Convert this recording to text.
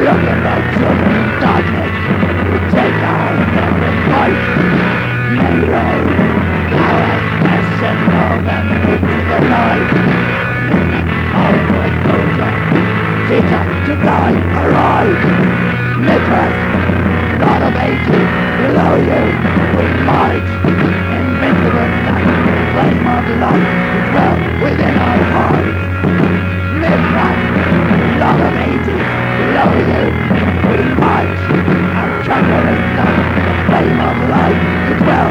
Look at in darkness. Eyes, I'm trembling, the flame of life, to dwell.